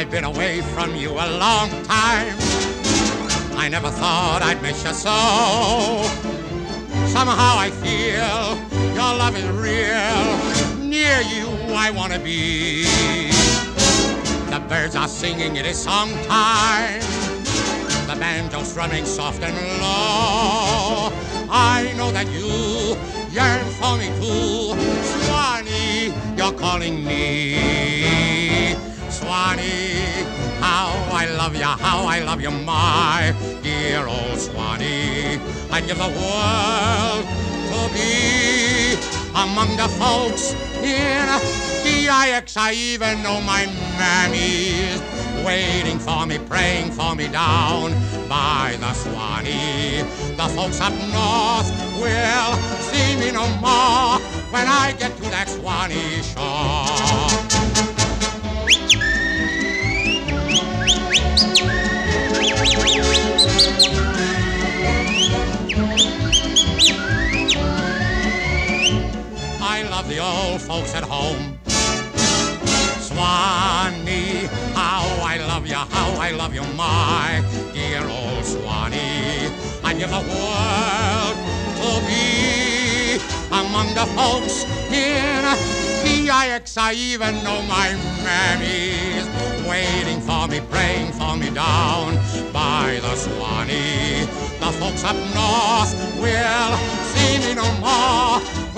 I've been away from you a long time. I never thought I'd miss you so. Somehow I feel your love is real. Near you I wanna be. The birds are singing, it is song time. The banjo's strumming soft and low. That you yearn for me too. Swanee, you're calling me. Swanee, how I love you, how I love you, my dear old Swanee. I'd give the world to be among the folks in DIX. I even know my mammy's waiting for me, praying for me down by the Swanee. The folks up north will see me no more when I get to that Swanee shore. I love the old folks at home. I love you, my dear old Swanee. I give the world to be among the folks in DIX. I even know my mammy's waiting for me, praying for me down by the Swanee. The folks up north will see me no more